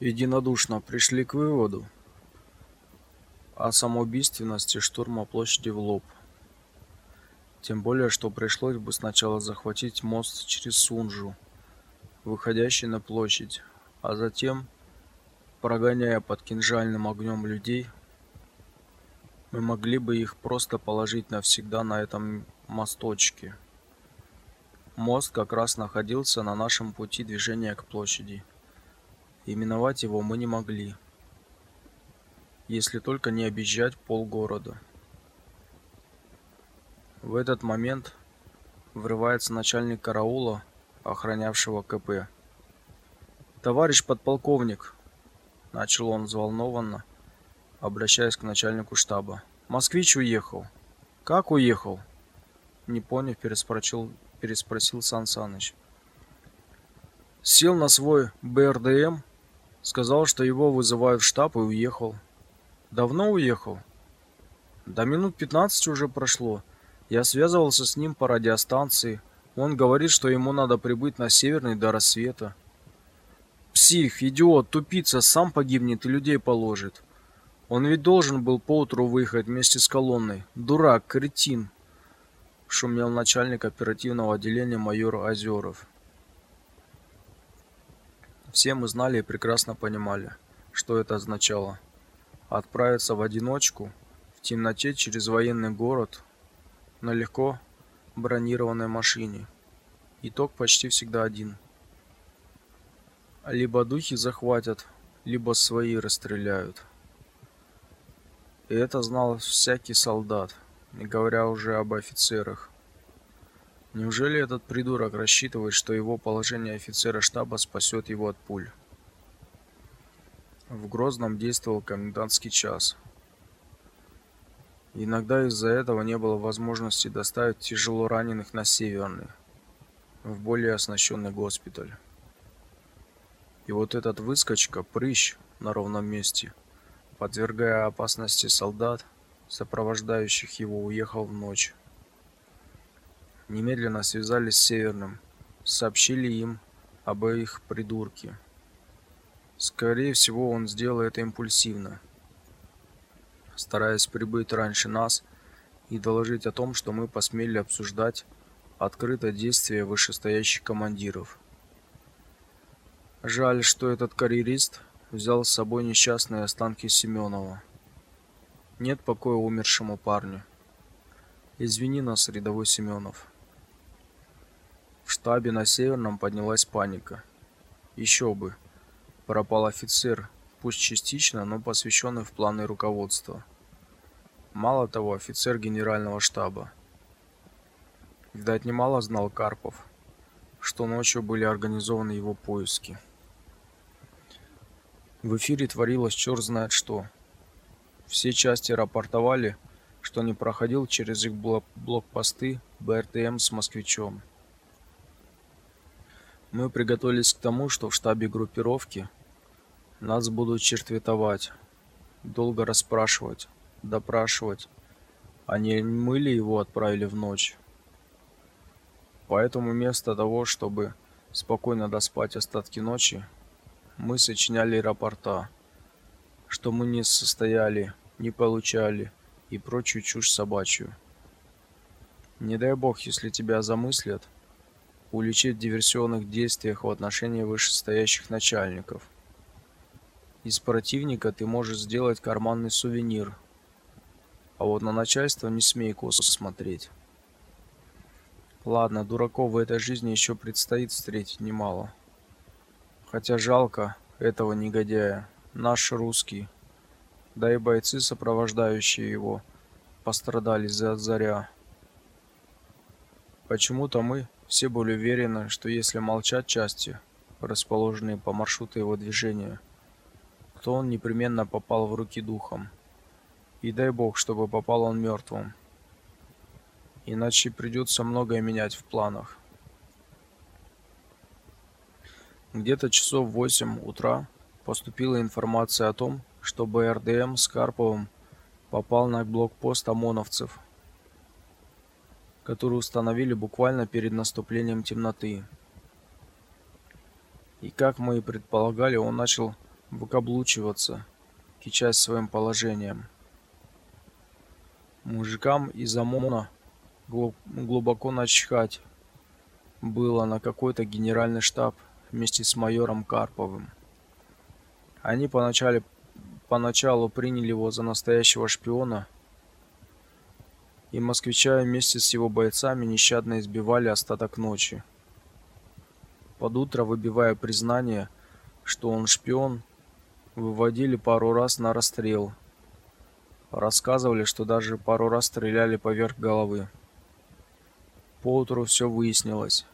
единодушно пришли к выводу о самоубийственности штурма площади в лоб. Тем более, что пришлось бы сначала захватить мост через Сунжу, выходящий на площадь, а затем, прогоняя под кинжальным огнем людей, мы могли бы их просто положить навсегда на этом мосточке. Мост как раз находился на нашем пути движения к площади. И миновать его мы не могли. Если только не объезжать полгорода. В этот момент врывается начальник караула, охранявшего КП. Товарищ подполковник, начал он взволнованно, обращаясь к начальнику штаба. Москвич уехал. Как уехал? Не поняв, переспросил переспросил Сан. Сел на свой БРДМ, сказал, что его вызывают в штаб и уехал. Давно уехал? Да минут пятнадцать уже прошло. Я связывался с ним по радиостанции. Он говорит, что ему надо прибыть на Северный до рассвета. Псих, идиот, тупица, сам погибнет и людей положит. Он ведь должен был поутру выехать вместе с колонной. Дурак, кретин шумел начальник оперативного отделения майор Озеров. Все мы знали и прекрасно понимали, что это означало. Отправиться в одиночку в темноте через военный город на легко бронированной машине. Итог почти всегда один. Либо духи захватят, либо свои расстреляют. И это знал всякий солдат не говоря уже об офицерах. Неужели этот придурок рассчитывает, что его положение офицера штаба спасет его от пуль? В Грозном действовал комендантский час. Иногда из-за этого не было возможности доставить тяжело раненых на Северный, в более оснащенный госпиталь. И вот этот выскочка, прыщ на ровном месте, подвергая опасности солдат, сопровождающих его, уехал в ночь. Немедленно связались с Северным, сообщили им об их придурке. Скорее всего, он сделал это импульсивно, стараясь прибыть раньше нас и доложить о том, что мы посмели обсуждать открыто действия вышестоящих командиров. Жаль, что этот карьерист взял с собой несчастные останки Семенова. Нет покоя умершему парню. Извини нас, рядовой Семенов. В штабе на Северном поднялась паника. Еще бы. Пропал офицер, пусть частично, но посвященный в планы руководства. Мало того, офицер генерального штаба. Видать, немало знал Карпов, что ночью были организованы его поиски. В эфире творилось черт знает что. Все части рапортовали, что не проходил через их блокпосты БРТМ с москвичом. Мы приготовились к тому, что в штабе группировки нас будут чертветовать, долго расспрашивать, допрашивать, а не мы ли его отправили в ночь. Поэтому вместо того, чтобы спокойно доспать остатки ночи, мы сочиняли рапорта что мы не состояли, не получали и прочую чушь собачью. Не дай бог, если тебя замыслят уличить в диверсионных действиях в отношении вышестоящих начальников. Из противника ты можешь сделать карманный сувенир, а вот на начальство не смей косо смотреть. Ладно, дураков в этой жизни еще предстоит встретить немало. Хотя жалко этого негодяя наш русский. Да и бойцы, сопровождающие его, пострадали за заря. Почему-то мы все были уверены, что если молчать части, расположенные по маршруту его движения, то он непременно попал в руки духом. И дай бог, чтобы попал он мертвым. Иначе придется многое менять в планах. Где-то часов в 8 утра поступила информация о том, что БРДМ с Карповым попал на блокпост ОМОНовцев, который установили буквально перед наступлением темноты. И как мы и предполагали, он начал выкаблучиваться, кичась своим положением. Мужикам из ОМОНа глубоко начхать было на какой-то генеральный штаб вместе с майором Карповым. Они поначалу поначалу приняли его за настоящего шпиона, и москвича вместе с его бойцами нещадно избивали остаток ночи. Под утро, выбивая признание, что он шпион, выводили пару раз на расстрел. Рассказывали, что даже пару раз стреляли поверх головы. Поутру все выяснилось.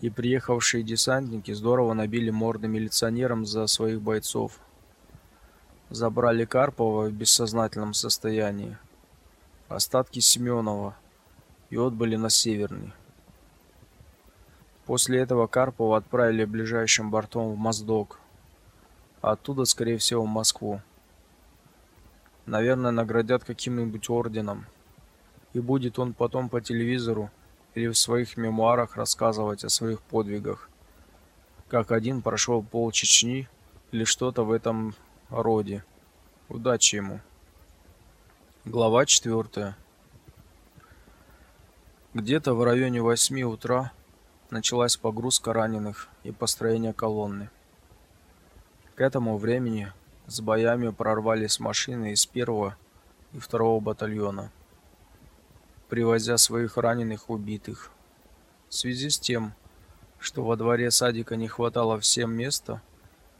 И приехавшие десантники здорово набили морды милиционерам за своих бойцов. Забрали Карпова в бессознательном состоянии, остатки Семенова и отбыли на Северный. После этого Карпова отправили ближайшим бортом в Моздок, а оттуда, скорее всего, в Москву. Наверное, наградят каким-нибудь орденом. И будет он потом по телевизору или в своих мемуарах рассказывать о своих подвигах. Как один прошел пол Чечни или что-то в этом роде. Удачи ему. Глава 4. Где-то в районе 8 утра началась погрузка раненых и построение колонны. К этому времени с боями прорвались машины из первого и второго батальона, привозя своих раненых убитых. В связи с тем, что во дворе садика не хватало всем места,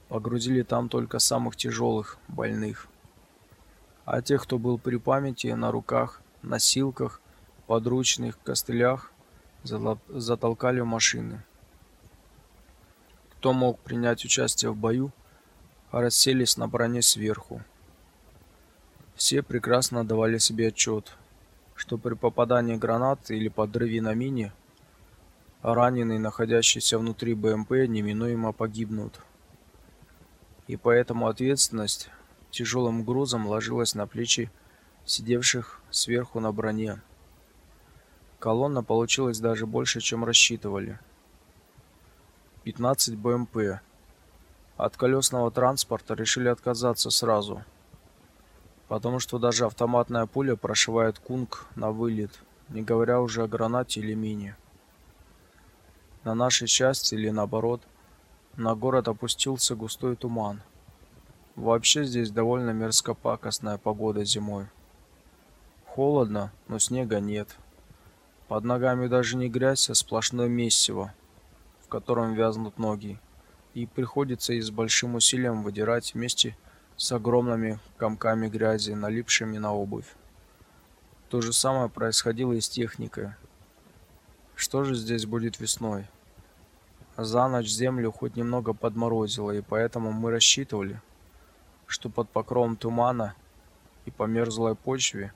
погрузили там только самых тяжелых больных. А тех, кто был при памяти, на руках, носилках, подручных костылях, затолкали в машины. Кто мог принять участие в бою, расселись на броне сверху. Все прекрасно давали себе отчет, что при попадании гранаты или подрыве на мине раненые, находящиеся внутри БМП, неминуемо погибнут. И поэтому ответственность тяжелым грузом ложилась на плечи сидевших сверху на броне. Колонна получилась даже больше, чем рассчитывали. 15 БМП. От колесного транспорта решили отказаться сразу, потому что даже автоматная пуля прошивает кунг на вылет, не говоря уже о гранате или мине. На нашей части или наоборот, на город опустился густой туман. Вообще здесь довольно мерзкопакостная погода зимой. Холодно, но снега нет. Под ногами даже не грязь, а сплошное месиво, в котором вязнут ноги, и приходится и с большим усилием выдирать вместе с огромными комками грязи, налипшими на обувь. То же самое происходило и с техникой. Что же здесь будет весной? За ночь землю хоть немного подморозило, и поэтому мы рассчитывали, что под покровом тумана и по мерзлой почве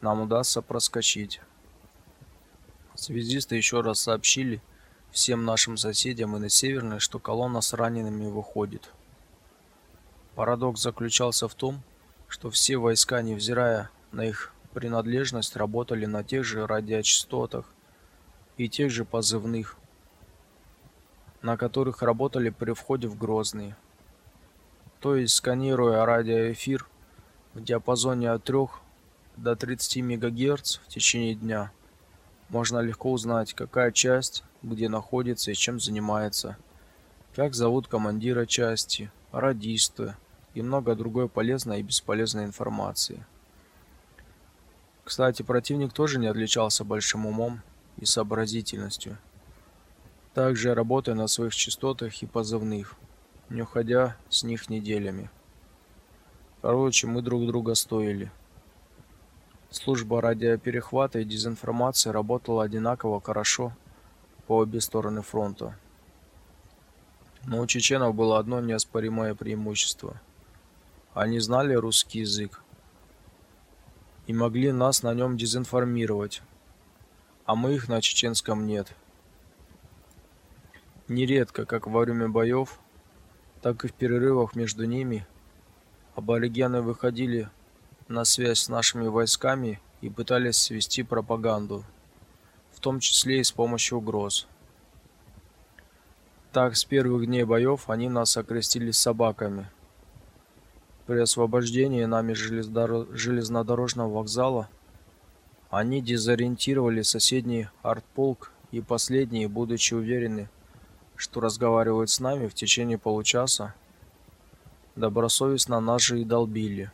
нам удастся проскочить. Связисты еще раз сообщили всем нашим соседям и на Северной, что колонна с ранеными выходит. Парадокс заключался в том, что все войска, невзирая на их принадлежность, работали на тех же радиочастотах и тех же позывных, на которых работали при входе в Грозный. То есть, сканируя радиоэфир в диапазоне от 3 до 30 МГц в течение дня, можно легко узнать, какая часть где находится и чем занимается, как зовут командира части, радиста и много другой полезной и бесполезной информации. Кстати, противник тоже не отличался большим умом и сообразительностью. Также работая на своих частотах и позывных, не уходя с них неделями. Короче, мы друг друга стоили. Служба радиоперехвата и дезинформации работала одинаково хорошо по обе стороны фронта. Но у чеченов было одно неоспоримое преимущество. Они знали русский язык и могли нас на нем дезинформировать, а мы их на чеченском нет. Нередко, как во время боев, так и в перерывах между ними, аборигены выходили на связь с нашими войсками и пытались вести пропаганду, в том числе и с помощью угроз. Так с первых дней боев они нас окрестили собаками. При освобождении нами железнодорожного вокзала они дезориентировали соседний артполк, и последние, будучи уверены, что разговаривают с нами в течение получаса, добросовестно нас же и долбили.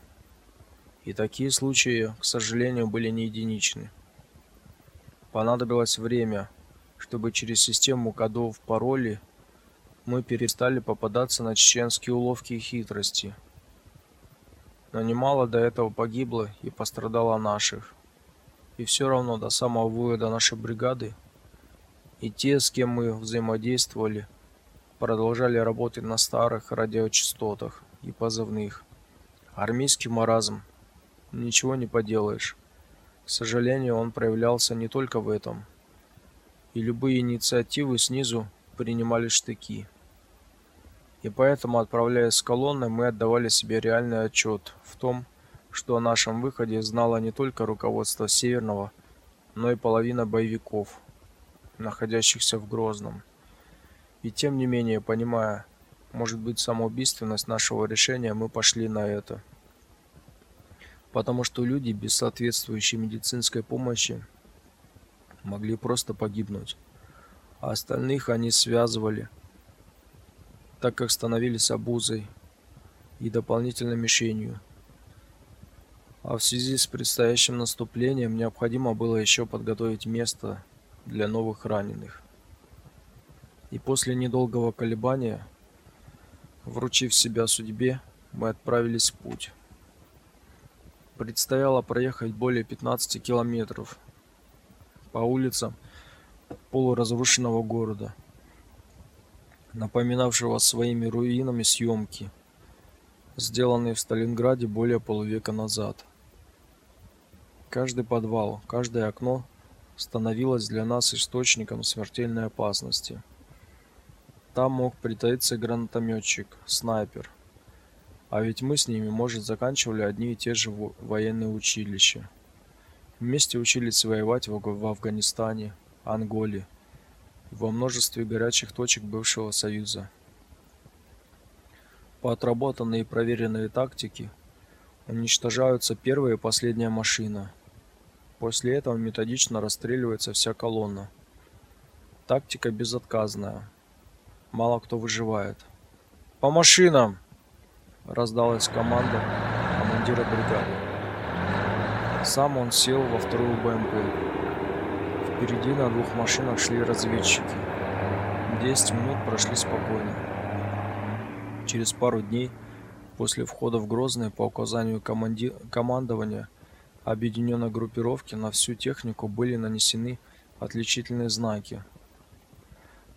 И такие случаи, к сожалению, были не единичны. Понадобилось время, чтобы через систему кодов паролей мы перестали попадаться на чеченские уловки и хитрости. Но немало до этого погибло и пострадало наших. И все равно до самого вывода нашей бригады и те, с кем мы взаимодействовали, продолжали работать на старых радиочастотах и позывных. Армейский маразм. Ничего не поделаешь. К сожалению, он проявлялся не только в этом. И любые инициативы снизу принимали штыки. И поэтому, отправляясь с колонной, мы отдавали себе реальный отчет в том, что о нашем выходе знало не только руководство Северного, но и половина боевиков, находящихся в Грозном. И тем не менее, понимая, может быть, самоубийственность нашего решения, мы пошли на это. Потому что люди без соответствующей медицинской помощи могли просто погибнуть. А остальных они связывали, так как становились обузой и дополнительной мишенью. А в связи с предстоящим наступлением необходимо было еще подготовить место для новых раненых. И после недолгого колебания, вручив себя судьбе, мы отправились в путь. Предстояло проехать более 15 километров по улицам полуразрушенного города, напоминавшего своими руинами съемки, сделанные в Сталинграде более полувека назад. Каждый подвал, каждое окно становилось для нас источником смертельной опасности. Там мог притаиться гранатометчик, снайпер. А ведь мы с ними, может, заканчивали одни и те же военные училища. Вместе учились воевать в, Афганистане, Анголе во множестве горячих точек бывшего Союза. По отработанной и проверенной тактике уничтожаются первая и последняя машина. После этого методично расстреливается вся колонна. Тактика безотказная. Мало кто выживает. По машинам, раздалась команда командира бригады. Сам он сел во вторую БМП. Впереди на двух машинах шли разведчики. Десять минут прошли спокойно. Через пару дней после входа в Грозный по указанию команди... командования объединенной группировки на всю технику были нанесены отличительные знаки.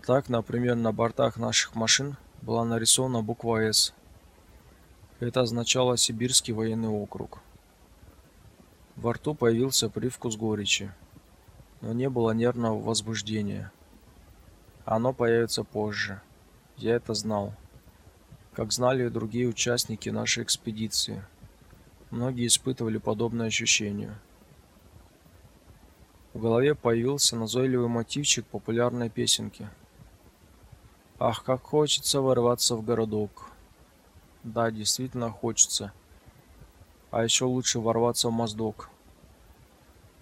Так, например, на бортах наших машин была нарисована буква «С». Это означало Сибирский военный округ. Во рту появился привкус горечи, но не было нервного возбуждения. Оно появится позже. Я это знал. Как знали и другие участники нашей экспедиции. Многие испытывали подобное ощущение. В голове появился назойливый мотивчик популярной песенки. Ах, как хочется ворваться в городок. Да, действительно хочется. А еще лучше ворваться в Моздок,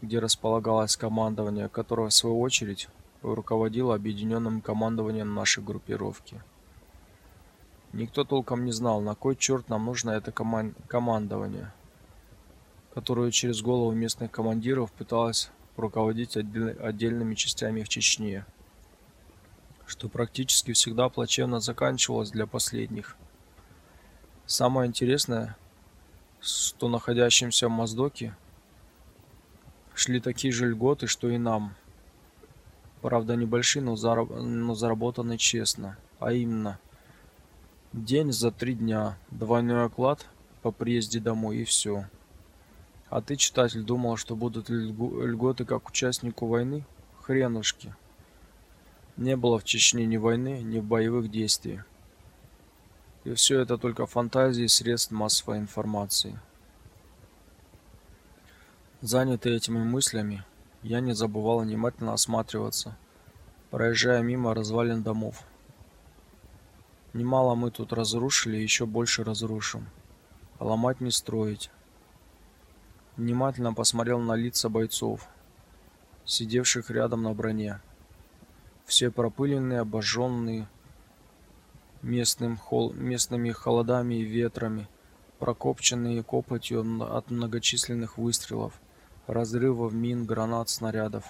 где располагалось командование, которое в свою очередь руководило объединенным командованием нашей группировки. Никто толком не знал, на кой черт нам нужно это коман командование, которое через голову местных командиров пыталось руководить отдель отдельными частями в Чечне, что практически всегда плачевно заканчивалось для последних. Самое интересное, что находящимся в Моздоке шли такие же льготы, что и нам. Правда, небольшие, но, зараб но заработаны честно, а именно – День за три дня, двойной оклад по приезде домой и все. А ты, читатель, думал, что будут льготы как участнику войны? Хренушки. Не было в Чечне ни войны, ни боевых действий. И все это только фантазии средств массовой информации. Занятый этими мыслями, я не забывал внимательно осматриваться, проезжая мимо развалин домов Немало мы тут разрушили, еще больше разрушим. Ломать не строить. Внимательно посмотрел на лица бойцов, сидевших рядом на броне. Все пропыленные, обожженные местным хол... местными холодами и ветрами, прокопченные копотью от многочисленных выстрелов, разрывов мин, гранат, снарядов.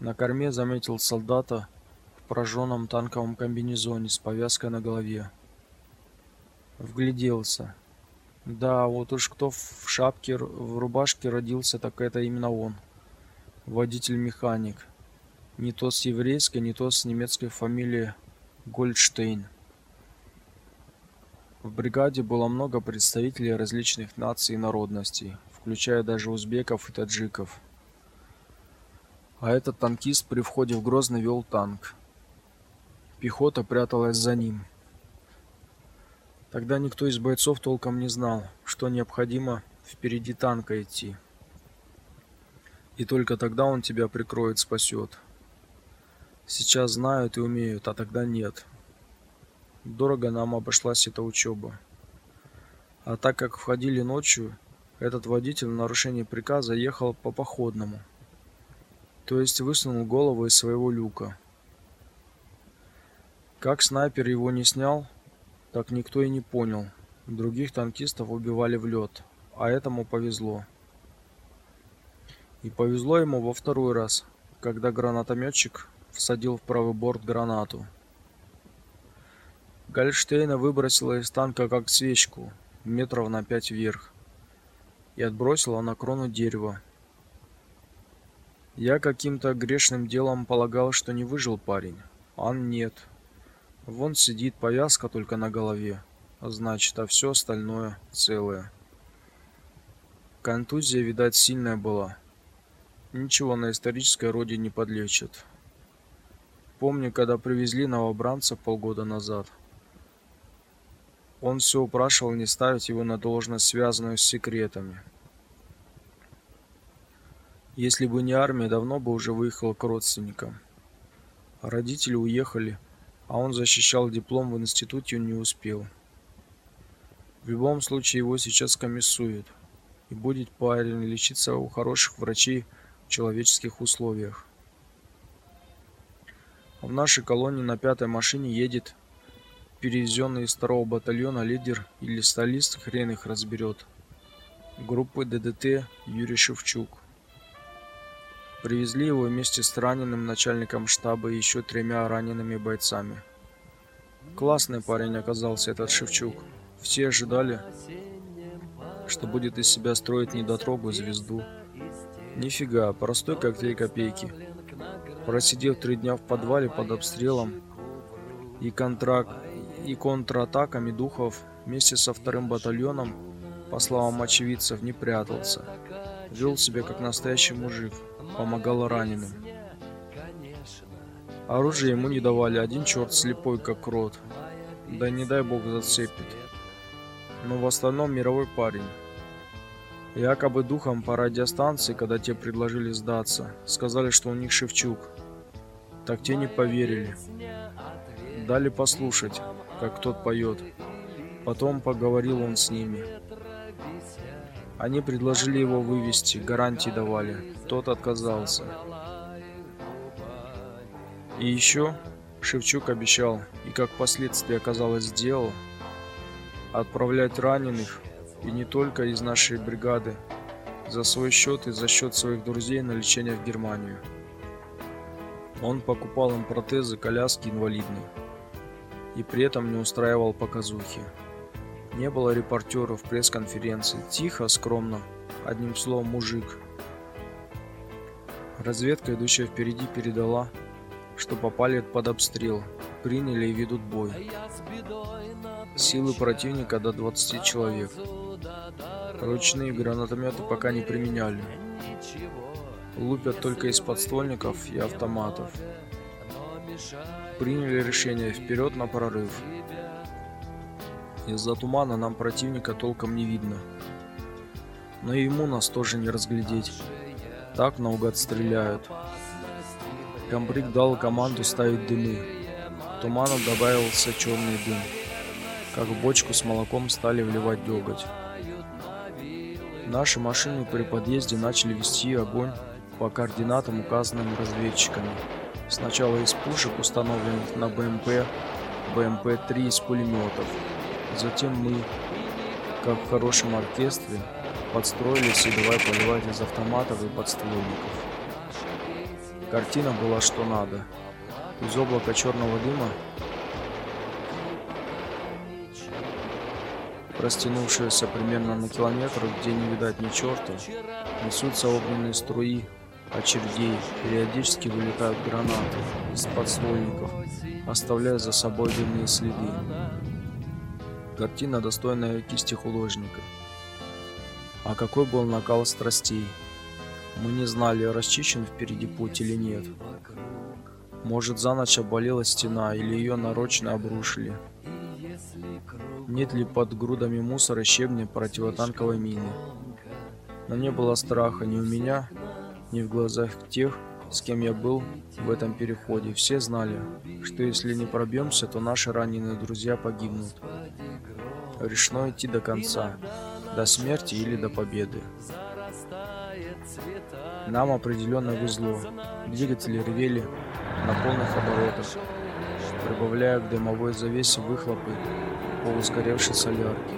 На корме заметил солдата в прожженном танковом комбинезоне с повязкой на голове. Вгляделся. Да, вот уж кто в шапке, в рубашке родился, так это именно он. Водитель-механик. Не то с еврейской, не то с немецкой фамилией Гольдштейн. В бригаде было много представителей различных наций и народностей, включая даже узбеков и таджиков. А этот танкист при входе в Грозный вел танк. Пехота пряталась за ним. Тогда никто из бойцов толком не знал, что необходимо впереди танка идти. И только тогда он тебя прикроет, спасет. Сейчас знают и умеют, а тогда нет. Дорого нам обошлась эта учеба. А так как входили ночью, этот водитель в нарушении приказа ехал по походному. То есть высунул голову из своего люка. Как снайпер его не снял, так никто и не понял. Других танкистов убивали в лед, а этому повезло. И повезло ему во второй раз, когда гранатометчик всадил в правый борт гранату. Гольштейна выбросила из танка как свечку, метров на пять вверх, и отбросила на крону дерева. Я каким-то грешным делом полагал, что не выжил парень, а нет. Вон сидит повязка только на голове, а значит, а все остальное целое. Контузия, видать, сильная была. Ничего на исторической родине не подлечат. Помню, когда привезли новобранца полгода назад. Он все упрашивал не ставить его на должность, связанную с секретами. Если бы не армия, давно бы уже выехал к родственникам. родители уехали, а он защищал диплом в институте и не успел. В любом случае его сейчас комиссуют, и будет парень лечиться у хороших врачей в человеческих условиях. В нашей колонии на пятой машине едет перевезенный из второго батальона лидер или сталист, хрен их разберет. Группы ДДТ Юрий Шевчук. Привезли его вместе с раненым начальником штаба и еще тремя ранеными бойцами. Классный парень оказался этот Шевчук. Все ожидали, что будет из себя строить недотрогу звезду. Нифига, простой как три копейки. Просидев три дня в подвале под обстрелом и контракт и контратаками духов вместе со вторым батальоном, по словам очевидцев, не прятался. Вел себя как настоящий мужик помогал раненым. Оружие ему не давали, один черт слепой, как крот. Да не дай бог зацепит. Но в остальном мировой парень. Якобы духом по радиостанции, когда те предложили сдаться, сказали, что у них Шевчук. Так те не поверили. Дали послушать, как тот поет. Потом поговорил он с ними. Они предложили его вывести, гарантии давали. Тот отказался. И еще Шевчук обещал, и как последствие оказалось сделал, отправлять раненых, и не только из нашей бригады, за свой счет и за счет своих друзей на лечение в Германию. Он покупал им протезы, коляски инвалидные и при этом не устраивал показухи. Не было репортеров, пресс-конференций. Тихо, скромно. Одним словом, мужик. Разведка, идущая впереди, передала, что попали под обстрел. Приняли и ведут бой. Силы противника до 20 человек. Ручные гранатометы пока не применяли. Лупят только из подствольников и автоматов. Приняли решение вперед на прорыв. Из-за тумана нам противника толком не видно. Но и ему нас тоже не разглядеть. Так наугад стреляют. Комбриг дал команду ставить дымы. К туману добавился черный дым. Как в бочку с молоком стали вливать деготь. Наши машины при подъезде начали вести огонь по координатам, указанным разведчиками. Сначала из пушек, установленных на БМП, БМП-3 из пулеметов. Затем мы, как в хорошем оркестре, подстроились и давай поливать из автоматов и подствольников. Картина была что надо. Из облака черного дыма, простянувшегося примерно на километр, где не видать ни черта, несутся огненные струи очередей, периодически вылетают гранаты из подствольников, оставляя за собой дымные следы. Картина достойная кисти художника. А какой был накал страстей. Мы не знали, расчищен впереди путь или нет. Может, за ночь обвалилась стена или ее нарочно обрушили. Нет ли под грудами мусора щебня противотанковой мины? Но не было страха ни у меня, ни в глазах тех, с кем я был в этом переходе. Все знали, что если не пробьемся, то наши раненые друзья погибнут. Решено идти до конца, до смерти или до победы. Нам определенно везло. Двигатели ревели на полных оборотах, прибавляя к дымовой завесе выхлопы полусгоревшей солярки.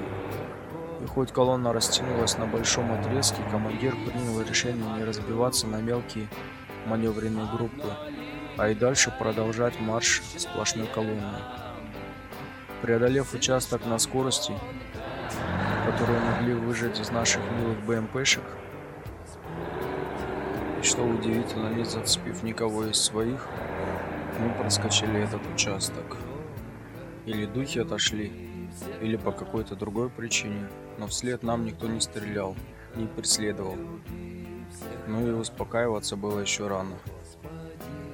И хоть колонна растянулась на большом отрезке, командир принял решение не разбиваться на мелкие маневренные группы, а и дальше продолжать марш сплошной колонной. Преодолев участок на скорости, которую могли выжать из наших милых БМПшек, и что удивительно, не зацепив никого из своих, мы проскочили этот участок. Или духи отошли, или по какой-то другой причине, но вслед нам никто не стрелял, не преследовал. Ну и успокаиваться было еще рано.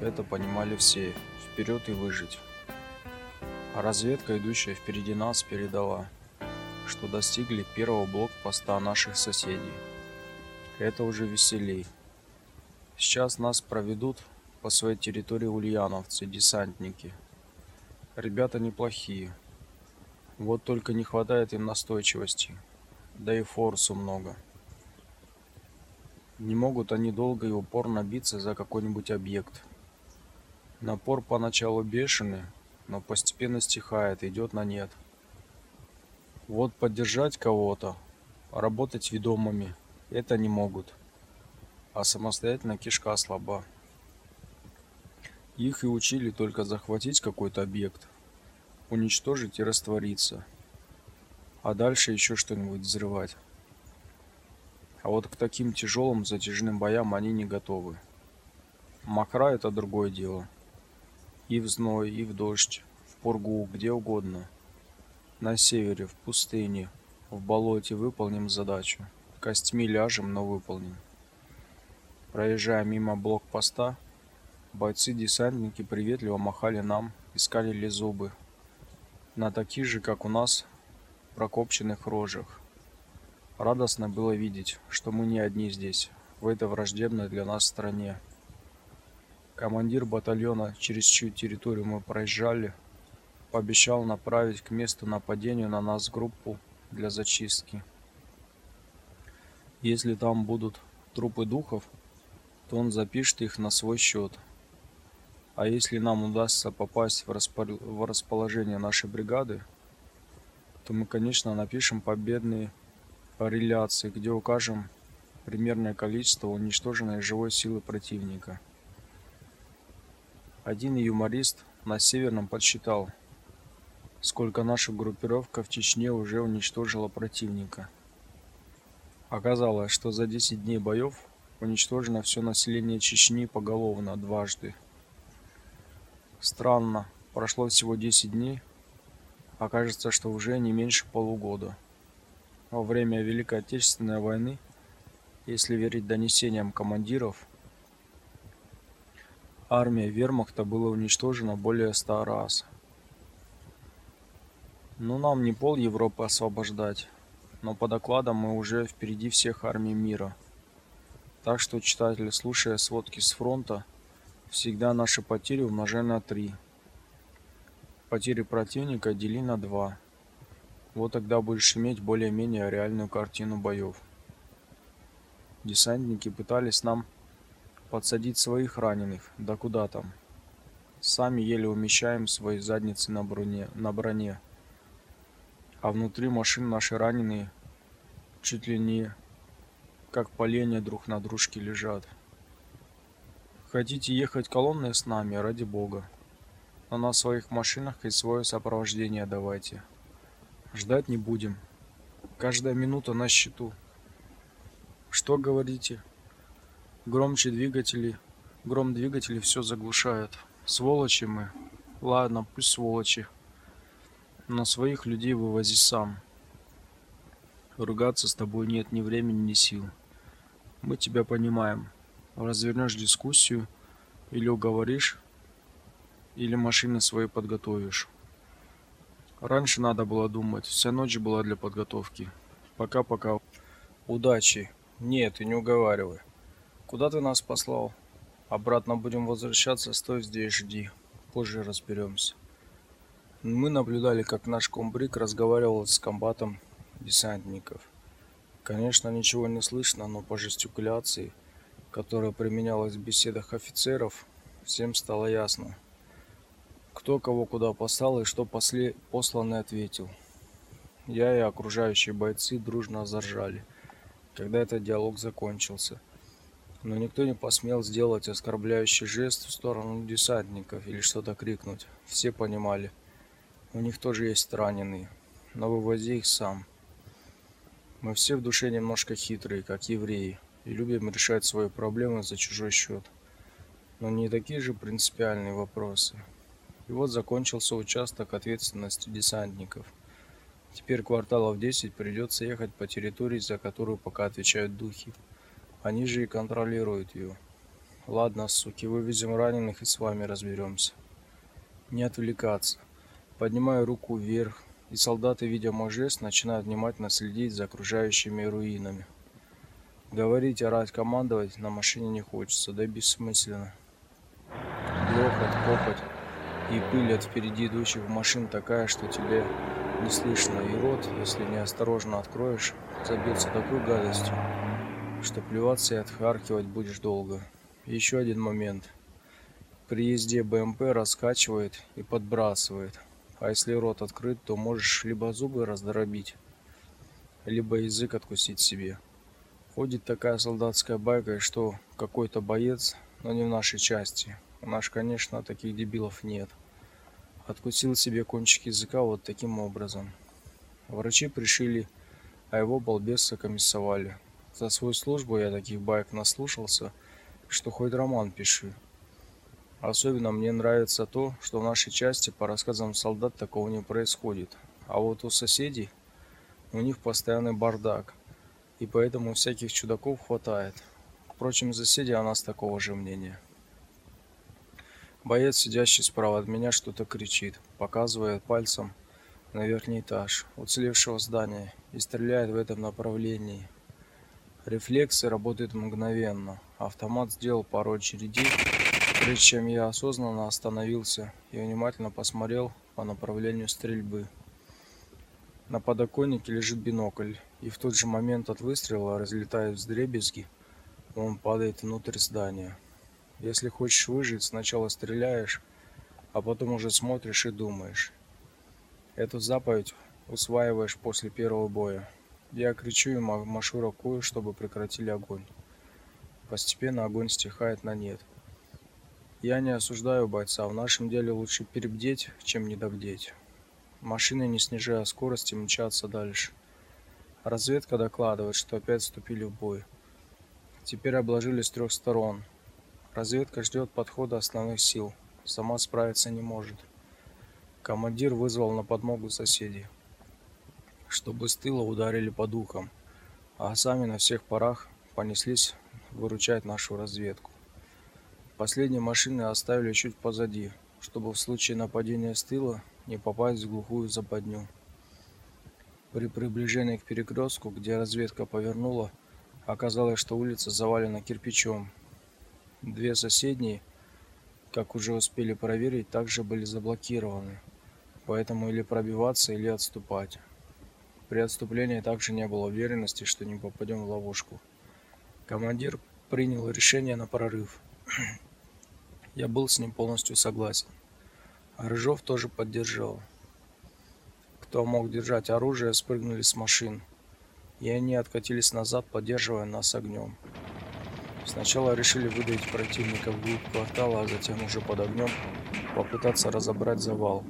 Это понимали все. Вперед и выжить. Разведка, идущая впереди нас, передала, что достигли первого блокпоста наших соседей. Это уже веселей. Сейчас нас проведут по своей территории ульяновцы, десантники. Ребята неплохие. Вот только не хватает им настойчивости. Да и форсу много. Не могут они долго и упорно биться за какой-нибудь объект. Напор поначалу бешеный, но постепенно стихает, идет на нет. Вот поддержать кого-то, работать ведомыми – это не могут а самостоятельно кишка слаба. Их и учили только захватить какой-то объект, уничтожить и раствориться, а дальше еще что-нибудь взрывать. А вот к таким тяжелым затяжным боям они не готовы. Макра это другое дело. И в зной, и в дождь, в пургу, где угодно. На севере, в пустыне, в болоте выполним задачу. Костьми ляжем, но выполним. Проезжая мимо блокпоста, бойцы-десантники приветливо махали нам и скалили зубы на таких же, как у нас, прокопченных рожах. Радостно было видеть, что мы не одни здесь, в этой враждебной для нас стране. Командир батальона, через чью территорию мы проезжали, пообещал направить к месту нападения на нас группу для зачистки. Если там будут трупы духов, то он запишет их на свой счет. А если нам удастся попасть в, распор... в расположение нашей бригады, то мы, конечно, напишем победные реляции, где укажем примерное количество уничтоженной живой силы противника. Один юморист на Северном подсчитал, сколько наша группировка в Чечне уже уничтожила противника. Оказалось, что за 10 дней боев уничтожено все население Чечни поголовно дважды. Странно, прошло всего 10 дней, а кажется, что уже не меньше полугода. Во время Великой Отечественной войны, если верить донесениям командиров, армия Вермахта была уничтожена более ста раз. Ну нам не пол Европы освобождать, но по докладам мы уже впереди всех армий мира. Так что, читатель, слушая сводки с фронта, всегда наши потери умножай на 3. потери противника дели на два. Вот тогда будешь иметь более-менее реальную картину боев. Десантники пытались нам подсадить своих раненых, да куда там. Сами еле умещаем свои задницы на броне, на броне. А внутри машин наши раненые чуть ли не как поленья друг на дружке лежат. Хотите ехать колонной с нами, ради бога. Но на своих машинах и свое сопровождение давайте. Ждать не будем. Каждая минута на счету. Что говорите? Громче двигатели. Гром двигателей все заглушает. Сволочи мы. Ладно, пусть сволочи. Но своих людей вывози сам. Ругаться с тобой нет ни времени, ни сил. Мы тебя понимаем. Развернешь дискуссию или уговоришь, или машины свои подготовишь. Раньше надо было думать, вся ночь была для подготовки. Пока-пока. Удачи. Нет, ты не уговаривай. Куда ты нас послал? Обратно будем возвращаться, стой здесь, жди. Позже разберемся. Мы наблюдали, как наш комбриг разговаривал с комбатом десантников. Конечно, ничего не слышно, но по жестикуляции, которая применялась в беседах офицеров, всем стало ясно, кто кого куда послал и что после посланный ответил. Я и окружающие бойцы дружно заржали, когда этот диалог закончился. Но никто не посмел сделать оскорбляющий жест в сторону десантников или что-то крикнуть. Все понимали, у них тоже есть раненые, но вывози их сам. Мы все в душе немножко хитрые, как евреи, и любим решать свои проблемы за чужой счет. Но не такие же принципиальные вопросы. И вот закончился участок ответственности десантников. Теперь кварталов 10 придется ехать по территории, за которую пока отвечают духи. Они же и контролируют ее. Ладно, суки, вывезем раненых и с вами разберемся. Не отвлекаться. Поднимаю руку вверх, и солдаты, видя мой жест, начинают внимательно следить за окружающими руинами. Говорить, орать, командовать на машине не хочется, да и бессмысленно. Грохот, копоть и пыль от впереди идущих машин такая, что тебе не слышно, и рот, если неосторожно откроешь, забьется такой гадостью, что плеваться и отхаркивать будешь долго. Еще один момент. При езде БМП раскачивает и подбрасывает. А если рот открыт, то можешь либо зубы раздробить, либо язык откусить себе. Ходит такая солдатская байка, что какой-то боец, но не в нашей части. У нас, конечно, таких дебилов нет. Откусил себе кончик языка вот таким образом. Врачи пришили, а его балбеса комиссовали. За свою службу я таких байк наслушался, что хоть роман пиши. Особенно мне нравится то, что в нашей части по рассказам солдат такого не происходит. А вот у соседей у них постоянный бардак, и поэтому всяких чудаков хватает. Впрочем, соседи о нас такого же мнения. Боец, сидящий справа от меня, что-то кричит, показывая пальцем на верхний этаж уцелевшего здания и стреляет в этом направлении. Рефлексы работают мгновенно. Автомат сделал пару очередей, Прежде чем я осознанно остановился и внимательно посмотрел по направлению стрельбы. На подоконнике лежит бинокль, и в тот же момент от выстрела разлетает вздребезги, он падает внутрь здания. Если хочешь выжить, сначала стреляешь, а потом уже смотришь и думаешь. Эту заповедь усваиваешь после первого боя. Я кричу и машу рукой, чтобы прекратили огонь. Постепенно огонь стихает на нет. Я не осуждаю бойца, в нашем деле лучше перебдеть, чем недобдеть. Машины, не снижая скорости, мчатся дальше. Разведка докладывает, что опять вступили в бой. Теперь обложили с трех сторон. Разведка ждет подхода основных сил. Сама справиться не может. Командир вызвал на подмогу соседей, чтобы с тыла ударили по духам, а сами на всех парах понеслись выручать нашу разведку. Последние машины оставили чуть позади, чтобы в случае нападения с тыла не попасть в глухую западню. При приближении к перекрестку, где разведка повернула, оказалось, что улица завалена кирпичом. Две соседние, как уже успели проверить, также были заблокированы. Поэтому или пробиваться, или отступать. При отступлении также не было уверенности, что не попадем в ловушку. Командир принял решение на прорыв. Я был с ним полностью согласен. А Рыжов тоже поддержал. Кто мог держать оружие, спрыгнули с машин, и они откатились назад, поддерживая нас огнем. Сначала решили выдавить противника вглубь квартала, а затем уже под огнем попытаться разобрать завал.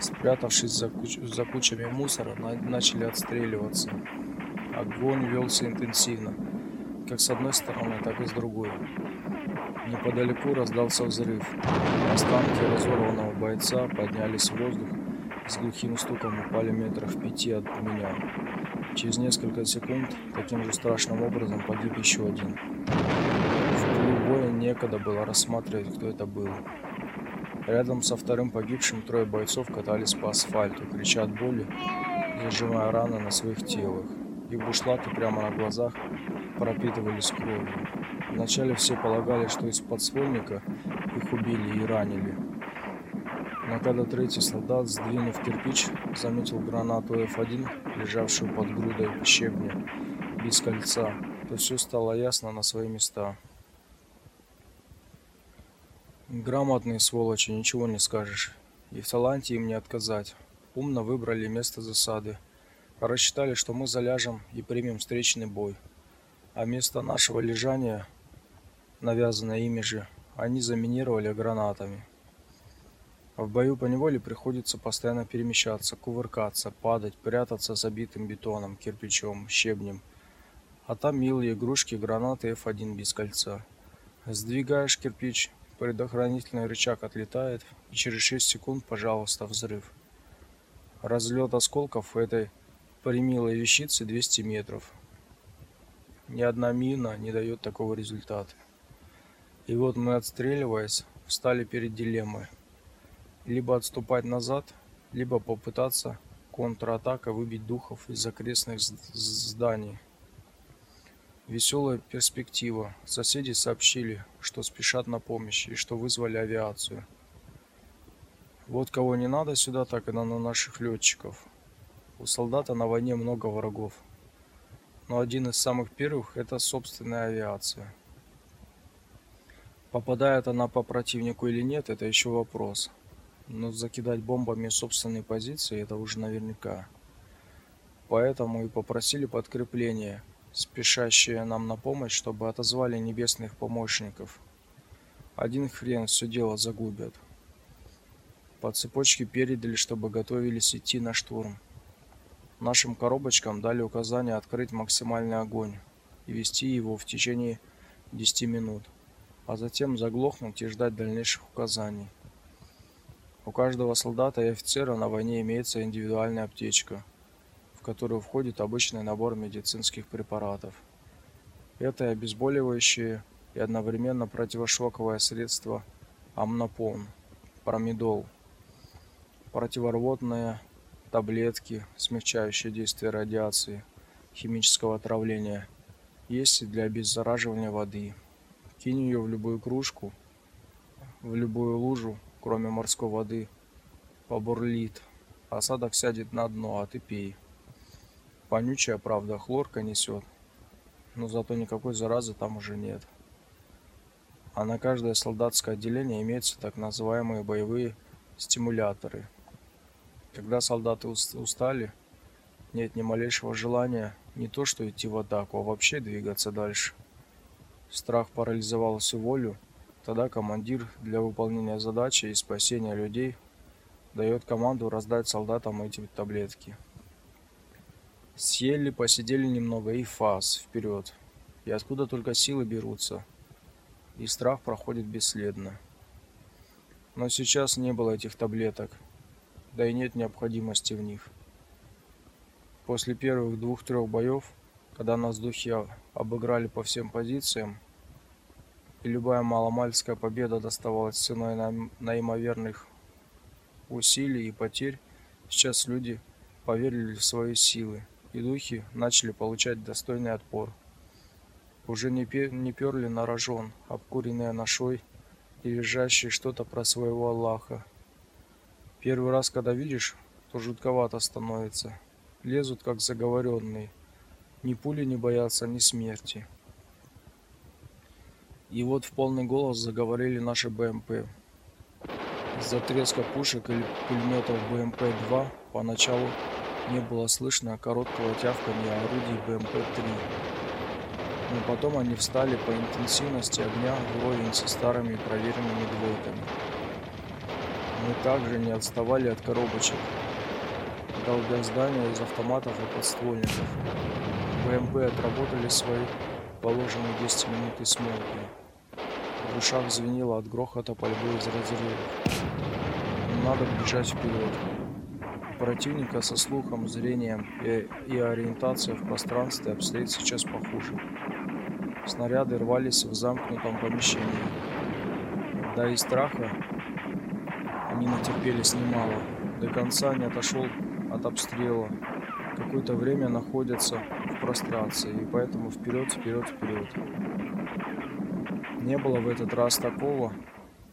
Спрятавшись за, куч... за кучами мусора, на... начали отстреливаться. Огонь велся интенсивно, как с одной стороны, так и с другой. Неподалеку раздался взрыв. Останки разорванного бойца поднялись в воздух и с глухим стуком упали метров в пяти от меня. Через несколько секунд таким же страшным образом погиб еще один. В пылу боя некогда было рассматривать, кто это был. Рядом со вторым погибшим трое бойцов катались по асфальту, крича от боли, зажимая раны на своих телах. Их бушлаты прямо на глазах пропитывались кровью. Вначале все полагали, что из подствольника их убили и ранили. Но когда третий солдат, сдвинув кирпич, заметил гранату F1, лежавшую под грудой щебня, без кольца, то все стало ясно на свои места. Грамотные сволочи, ничего не скажешь. И в таланте им не отказать. Умно выбрали место засады. Рассчитали, что мы заляжем и примем встречный бой. А место нашего лежания, навязанное ими же, они заминировали гранатами. В бою по неволе приходится постоянно перемещаться, кувыркаться, падать, прятаться забитым бетоном, кирпичом, щебнем. А там милые игрушки, гранаты F1 без кольца. Сдвигаешь кирпич, предохранительный рычаг отлетает, и через 6 секунд, пожалуйста, взрыв. Разлет осколков этой примилой вещицы 200 метров. Ни одна мина не дает такого результата. И вот мы, отстреливаясь, встали перед дилеммой либо отступать назад, либо попытаться контратака выбить духов из окрестных зданий. Веселая перспектива. Соседи сообщили, что спешат на помощь и что вызвали авиацию. Вот кого не надо сюда, так и на наших летчиков. У солдата на войне много врагов. Но один из самых первых это собственная авиация. Попадает она по противнику или нет, это еще вопрос. Но закидать бомбами собственные позиции это уже наверняка. Поэтому и попросили подкрепление, спешащее нам на помощь, чтобы отозвали небесных помощников. Один хрен все дело загубят. По цепочке передали, чтобы готовились идти на штурм. Нашим коробочкам дали указание открыть максимальный огонь и вести его в течение 10 минут, а затем заглохнуть и ждать дальнейших указаний. У каждого солдата и офицера на войне имеется индивидуальная аптечка, которую входит обычный набор медицинских препаратов. Это и обезболивающее и одновременно противошоковое средство амнопон, промедол, противорвотные таблетки, смягчающие действие радиации, химического отравления, есть и для обеззараживания воды. Кинь ее в любую кружку, в любую лужу, кроме морской воды, побурлит. Осадок сядет на дно, а ты пей. Вонючая, правда, хлорка несет, но зато никакой заразы там уже нет. А на каждое солдатское отделение имеются так называемые боевые стимуляторы. Когда солдаты устали, нет ни малейшего желания не то что идти в атаку, а вообще двигаться дальше. Страх парализовал всю волю, Тогда командир для выполнения задачи и спасения людей дает команду раздать солдатам эти таблетки. Съели, посидели немного и фас вперед. И откуда только силы берутся. И страх проходит бесследно. Но сейчас не было этих таблеток, да и нет необходимости в них. После первых двух-трех боев, когда нас духи обыграли по всем позициям, и любая маломальская победа доставалась ценой неимоверных усилий и потерь, сейчас люди поверили в свои силы, и духи начали получать достойный отпор. Уже не, пе не перли на рожон, обкуренные ношой и визжащие что-то про своего Аллаха. Первый раз, когда видишь, то жутковато становится. Лезут как заговоренные. Ни пули не боятся, ни смерти. И вот в полный голос заговорили наши БМП. Из-за треска пушек или пулеметов БМП-2 поначалу не было слышно короткого тявканья орудий БМП-3. Но потом они встали по интенсивности огня вровень со старыми проверенными двойками. Мы также не отставали от коробочек, долбя здания из автоматов и подствольников. БМП отработали свои положенные 10 минут и смолкли. В ушах звенело от грохота пальбы из разрывов. Надо бежать вперед. Противника со слухом, зрением и, и ориентацией в пространстве обстоит сейчас похуже. Снаряды рвались в замкнутом помещении. Да и страха они натерпелись немало. До конца не отошел от обстрела. Какое-то время находятся в прострации, и поэтому вперед, вперед, вперед. Не было в этот раз такого,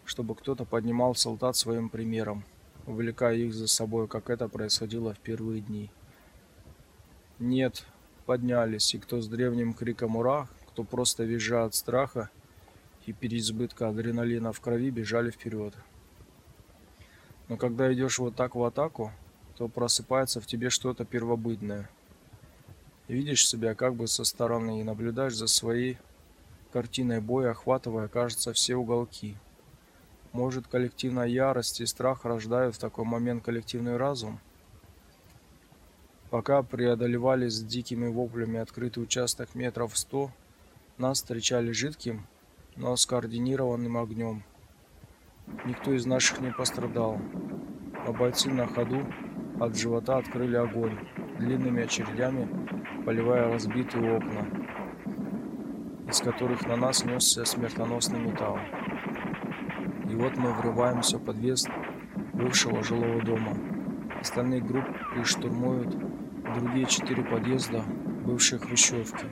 чтобы кто-то поднимал солдат своим примером, увлекая их за собой, как это происходило в первые дни. Нет, поднялись, и кто с древним криком «Ура!», кто просто визжа от страха и переизбытка адреналина в крови, бежали вперед. Но когда идешь вот так в атаку, то просыпается в тебе что-то первобытное. Видишь себя как бы со стороны и наблюдаешь за своей картиной боя, охватывая, кажется, все уголки. Может, коллективная ярость и страх рождают в такой момент коллективный разум? Пока преодолевали с дикими воплями открытый участок метров сто, нас встречали жидким, но скоординированным огнем. Никто из наших не пострадал, а бойцы на ходу от живота открыли огонь, длинными очередями поливая разбитые окна из которых на нас несся смертоносный металл. И вот мы врываемся в подъезд бывшего жилого дома. Остальные группы штурмуют другие четыре подъезда бывшей хрущевки.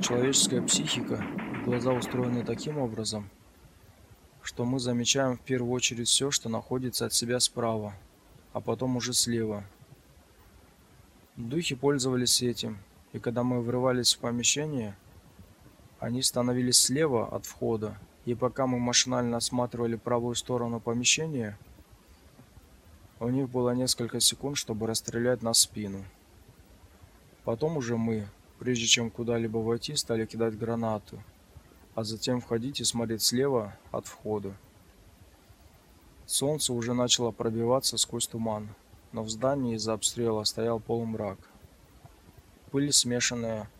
Человеческая психика и глаза устроены таким образом, что мы замечаем в первую очередь все, что находится от себя справа, а потом уже слева. Духи пользовались этим, и когда мы врывались в помещение – они становились слева от входа, и пока мы машинально осматривали правую сторону помещения, у них было несколько секунд, чтобы расстрелять нас в спину. Потом уже мы, прежде чем куда-либо войти, стали кидать гранату, а затем входить и смотреть слева от входа. Солнце уже начало пробиваться сквозь туман, но в здании из-за обстрела стоял полумрак. Пыль, смешанная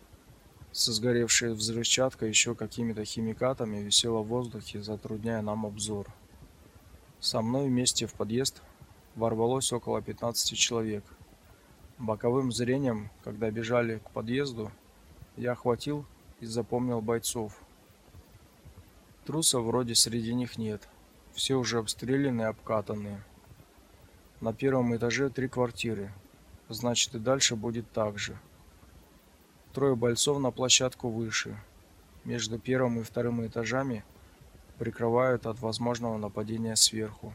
со сгоревшей взрывчаткой еще какими-то химикатами висела в воздухе, затрудняя нам обзор. Со мной вместе в подъезд ворвалось около 15 человек. Боковым зрением, когда бежали к подъезду, я охватил и запомнил бойцов. Трусов вроде среди них нет. Все уже обстреляны и обкатанные. На первом этаже три квартиры. Значит, и дальше будет так же. Трое бойцов на площадку выше. Между первым и вторым этажами прикрывают от возможного нападения сверху.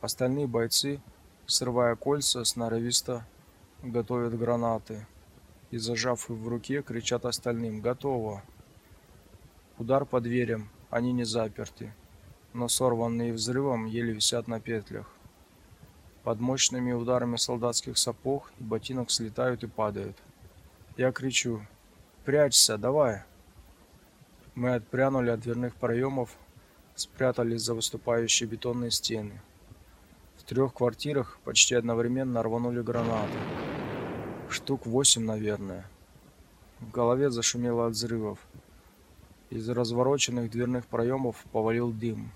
Остальные бойцы, срывая кольца, сноровисто готовят гранаты и, зажав их в руке, кричат остальным «Готово!». Удар по дверям, они не заперты, но сорванные взрывом еле висят на петлях. Под мощными ударами солдатских сапог и ботинок слетают и падают. Я кричу: "Прячься, давай!" Мы отпрянули от дверных проемов, спрятались за выступающие бетонные стены. В трех квартирах почти одновременно рванули гранаты. Штук восемь, наверное. В голове зашумело от взрывов. Из развороченных дверных проемов повалил дым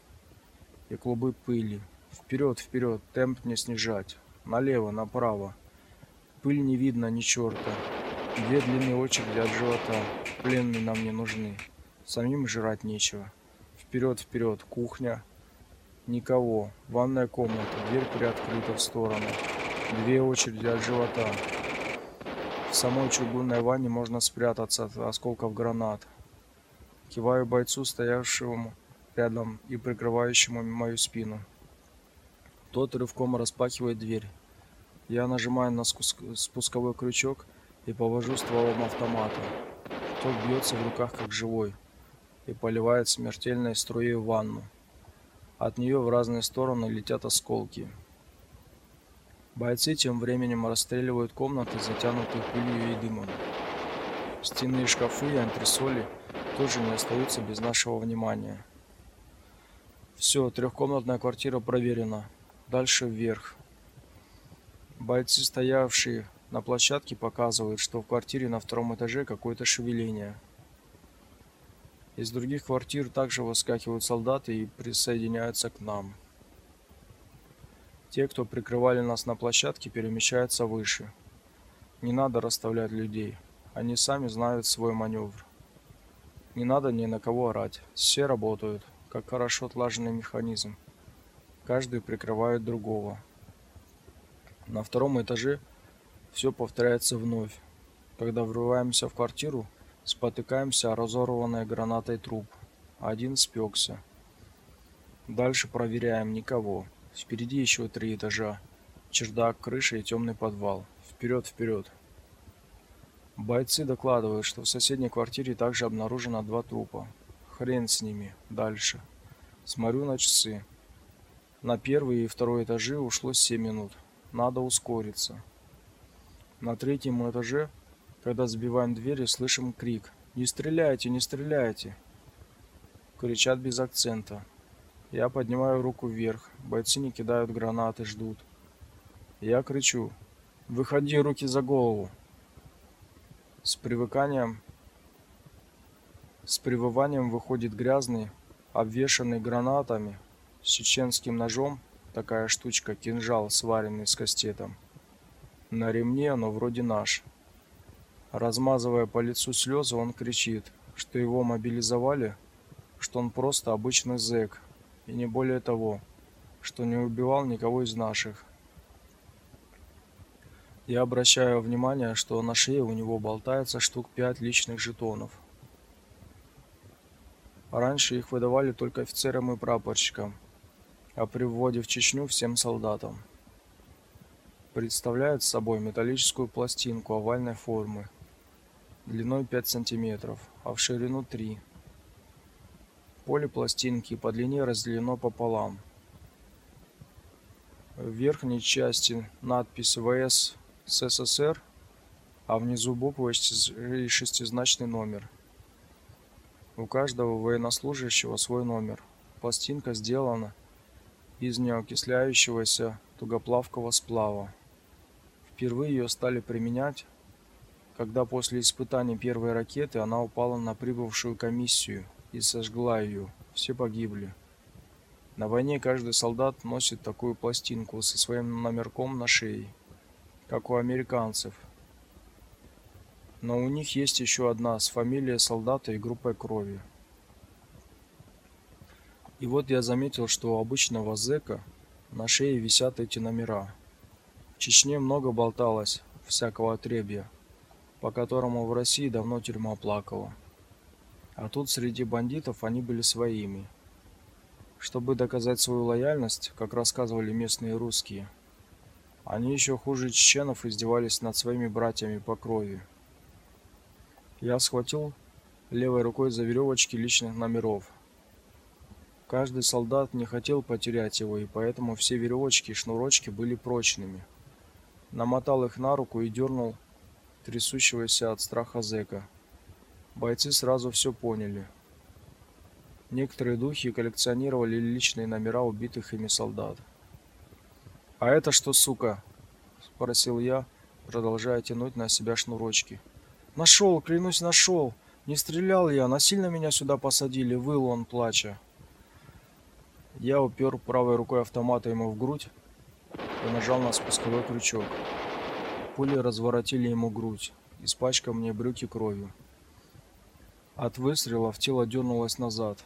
и клубы пыли. Вперед, вперед, темп не снижать. Налево, направо. Пыль не видно ни черта. Две длинные очереди от живота. Пленные нам не нужны. Самим жрать нечего. Вперед, вперед, кухня. Никого. Ванная комната. Дверь приоткрыта в сторону. Две очереди от живота. В самой чугунной ванне можно спрятаться от осколков гранат. Киваю бойцу, стоявшему рядом и прикрывающему мою спину. Тот рывком распахивает дверь. Я нажимаю на спусковой крючок и повожу стволом автомата. Тот бьется в руках как живой и поливает смертельной струей в ванну. От нее в разные стороны летят осколки. Бойцы тем временем расстреливают комнаты, затянутые пылью и дымом. Стенные шкафы и антресоли тоже не остаются без нашего внимания. Все, трехкомнатная квартира проверена. Дальше вверх. Бойцы, стоявшие на площадке, показывают, что в квартире на втором этаже какое-то шевеление. Из других квартир также выскакивают солдаты и присоединяются к нам. Те, кто прикрывали нас на площадке, перемещаются выше. Не надо расставлять людей. Они сами знают свой маневр. Не надо ни на кого орать. Все работают, как хорошо отлаженный механизм. Каждый прикрывает другого. На втором этаже все повторяется вновь. Когда врываемся в квартиру, спотыкаемся о разорванной гранатой труп. Один спекся. Дальше проверяем никого. Впереди еще три этажа. Чердак, крыша и темный подвал. Вперед, вперед. Бойцы докладывают, что в соседней квартире также обнаружено два трупа. Хрен с ними. Дальше. Смотрю на часы. На первый и второй этажи ушло 7 минут. Надо ускориться. На третьем этаже, когда сбиваем двери, слышим крик. «Не стреляйте, не стреляйте!» Кричат без акцента. Я поднимаю руку вверх. Бойцы не кидают гранаты, ждут. Я кричу. «Выходи, руки за голову!» С привыканием... С привыванием выходит грязный, обвешанный гранатами, с чеченским ножом, такая штучка, кинжал, сваренный с кастетом. На ремне, но вроде наш. Размазывая по лицу слезы, он кричит, что его мобилизовали, что он просто обычный зэк, и не более того, что не убивал никого из наших. Я обращаю внимание, что на шее у него болтается штук пять личных жетонов. Раньше их выдавали только офицерам и прапорщикам, а при вводе в Чечню всем солдатам. Представляет собой металлическую пластинку овальной формы, длиной 5 см, а в ширину 3 Поле пластинки по длине разделено пополам. В верхней части надпись ВС СССР, а внизу буквы и шестизначный номер. У каждого военнослужащего свой номер. Пластинка сделана из неокисляющегося тугоплавкого сплава. Впервые ее стали применять, когда после испытаний первой ракеты она упала на прибывшую комиссию и сожгла ее. Все погибли. На войне каждый солдат носит такую пластинку со своим номерком на шее, как у американцев. Но у них есть еще одна с фамилией солдата и группой крови. И вот я заметил, что у обычного зэка на шее висят эти номера. В Чечне много болталось всякого отребья, по которому в России давно тюрьма плакала. А тут среди бандитов они были своими. Чтобы доказать свою лояльность, как рассказывали местные русские, они еще хуже чеченов издевались над своими братьями по крови. Я схватил левой рукой за веревочки личных номеров, Каждый солдат не хотел потерять его, и поэтому все веревочки и шнурочки были прочными. Намотал их на руку и дернул трясущегося от страха зэка. Бойцы сразу все поняли. Некоторые духи коллекционировали личные номера убитых ими солдат. «А это что, сука?» – спросил я, продолжая тянуть на себя шнурочки. «Нашел, клянусь, нашел! Не стрелял я, насильно меня сюда посадили!» – выл он, плача. Я упер правой рукой автомата ему в грудь и нажал на спусковой крючок. Пули разворотили ему грудь, испачкав мне брюки кровью. От выстрелов тело дернулось назад,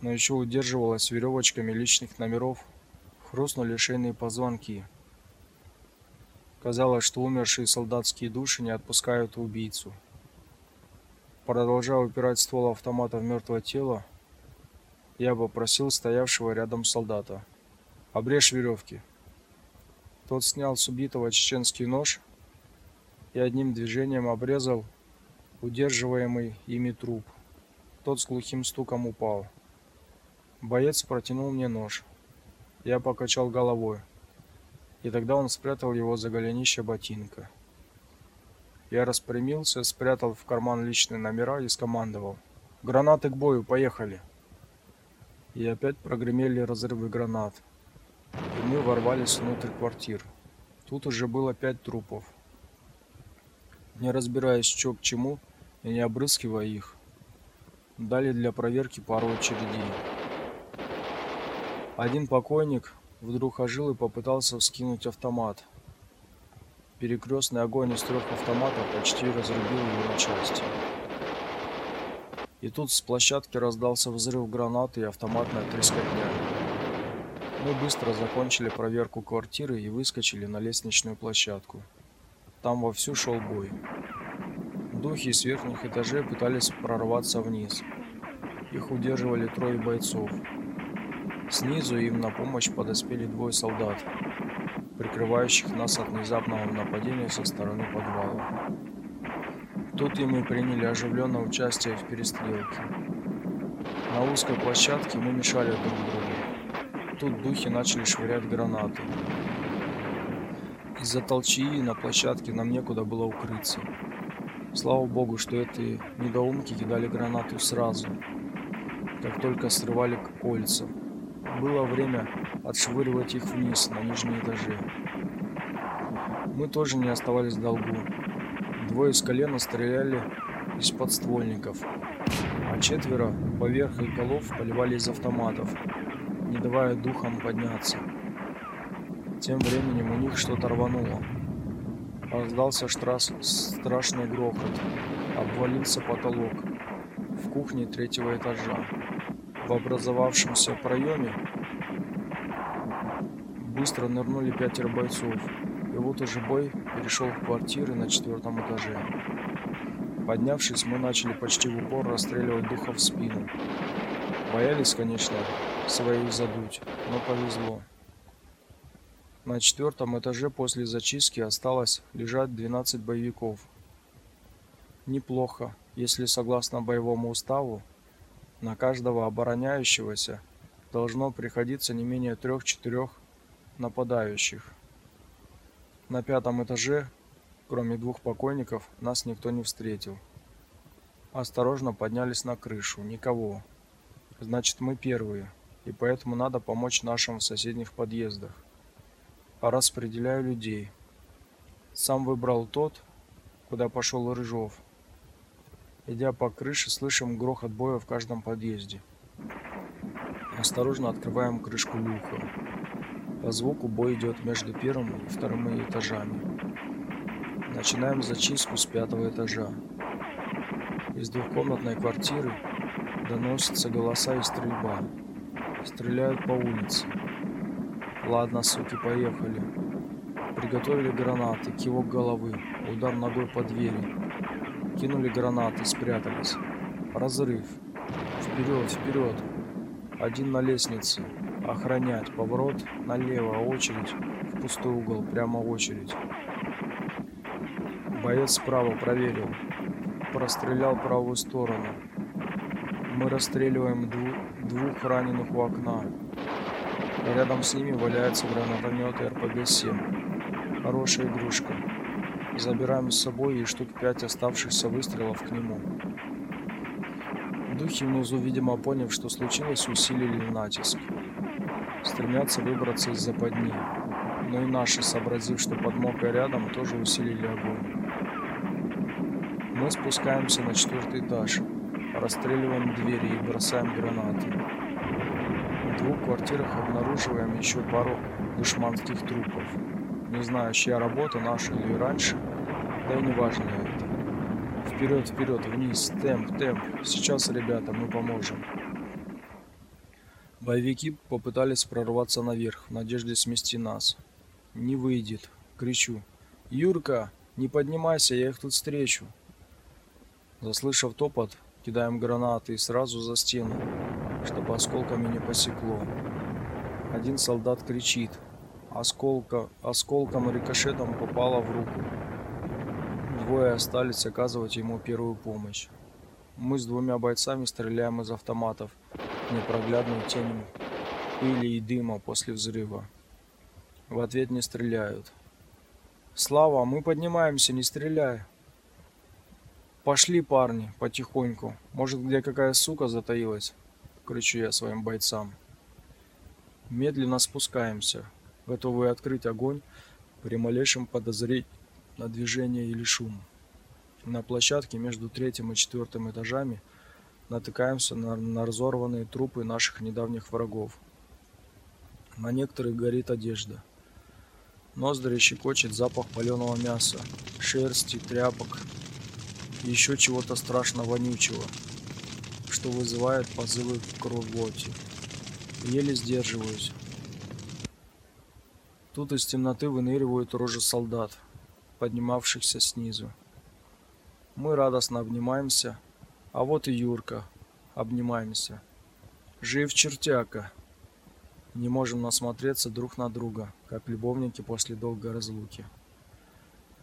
но еще удерживалось веревочками личных номеров, хрустнули шейные позвонки. Казалось, что умершие солдатские души не отпускают убийцу. Продолжая упирать ствол автомата в мертвое тело, я попросил стоявшего рядом солдата. Обрежь веревки. Тот снял с убитого чеченский нож и одним движением обрезал удерживаемый ими труп. Тот с глухим стуком упал. Боец протянул мне нож. Я покачал головой. И тогда он спрятал его за голенище ботинка. Я распрямился, спрятал в карман личные номера и скомандовал: "Гранаты к бою, поехали!" И опять прогремели разрывы гранат. И мы ворвались внутрь квартир. Тут уже было пять трупов. Не разбираясь, что к чему, и не обрызгивая их, дали для проверки пару очередей. Один покойник вдруг ожил и попытался вскинуть автомат. Перекрестный огонь из трех автоматов почти разрубил его на части. И тут с площадки раздался взрыв гранаты и автоматная трескотня. Мы быстро закончили проверку квартиры и выскочили на лестничную площадку. Там вовсю шел бой. Духи с верхних этажей пытались прорваться вниз. Их удерживали трое бойцов. Снизу им на помощь подоспели двое солдат, прикрывающих нас от внезапного нападения со стороны подвала. Тут и мы приняли оживленное участие в перестрелке. На узкой площадке мы мешали друг другу. Тут духи начали швырять гранаты. Из-за толчии на площадке нам некуда было укрыться. Слава богу, что эти недоумки кидали гранату сразу, как только срывали кольца. Было время отшвыривать их вниз, на нижние этажи. Мы тоже не оставались в долгу. Двое с колена стреляли из подствольников, а четверо поверх их голов поливали из автоматов, не давая духам подняться. Тем временем у них что-то рвануло. Раздался штрас... страшный грохот. Обвалился потолок. В кухне третьего этажа. В образовавшемся проеме быстро нырнули пятеро бойцов. И вот уже бой перешел в квартиры на четвертом этаже. Поднявшись, мы начали почти в упор расстреливать духов в спину. Боялись, конечно, своих задуть, но повезло. На четвертом этаже после зачистки осталось лежать 12 боевиков. Неплохо, если согласно боевому уставу на каждого обороняющегося должно приходиться не менее трех-четырех нападающих. На пятом этаже, кроме двух покойников, нас никто не встретил. Осторожно поднялись на крышу. Никого. Значит, мы первые, и поэтому надо помочь нашим в соседних подъездах распределяю людей. Сам выбрал тот, куда пошел Рыжов. Идя по крыше, слышим грохот боя в каждом подъезде. Осторожно открываем крышку люка. По звуку бой идет между первым и вторым этажами. Начинаем зачистку с пятого этажа. Из двухкомнатной квартиры доносятся голоса и стрельба. Стреляют по улице. Ладно, суки, поехали. Приготовили гранаты, кивок головы, удар ногой по двери. Кинули гранаты, спрятались. Разрыв. Вперед, вперед. Один на лестнице. Охранять. Поворот налево. Очередь. В пустой угол. Прямо очередь. Боец справа проверил. Прострелял правую сторону. Мы расстреливаем дву двух раненых у окна. Рядом с ними валяется гранатомет РПГ-7. Хорошая игрушка. Забираем с собой и штук пять оставшихся выстрелов к нему. Духи внизу, видимо, поняв, что случилось, усилили натиск. Стремятся выбраться из западни. Но и наши, сообразив, что подмога рядом, тоже усилили огонь. Мы спускаемся на четвертый этаж, расстреливаем двери и бросаем гранаты. В двух квартирах обнаруживаем еще пару душманских трупов. Не знаю, чья работа, наша или раньше, да и не важно это. Вперед, вперед, вниз, темп, темп. Сейчас, ребята, мы поможем. Боевики попытались прорваться наверх, в надежде смести нас. Не выйдет. Кричу. «Юрка, не поднимайся, я их тут встречу!» Заслышав топот, кидаем гранаты и сразу за стену чтобы осколками не посекло. Один солдат кричит. Осколка, осколком рикошетом попало в руку. Двое остались оказывать ему первую помощь. Мы с двумя бойцами стреляем из автоматов непроглядную тень пыли и дыма после взрыва. В ответ не стреляют. Слава, мы поднимаемся, не стреляй. Пошли, парни, потихоньку. Может, где какая сука затаилась? кричу я своим бойцам. Медленно спускаемся, готовые открыть огонь при малейшем подозрении на движение или шум. На площадке между третьим и четвертым этажами натыкаемся на, на разорванные трупы наших недавних врагов. На некоторых горит одежда. Ноздри щекочет запах паленого мяса, шерсти, тряпок и еще чего-то страшно вонючего, что вызывает позывы к рвоте. Еле сдерживаюсь. Тут из темноты выныривают рожи солдат, поднимавшихся снизу. Мы радостно обнимаемся, а вот и Юрка. Обнимаемся. Жив чертяка. Не можем насмотреться друг на друга, как любовники после долгой разлуки.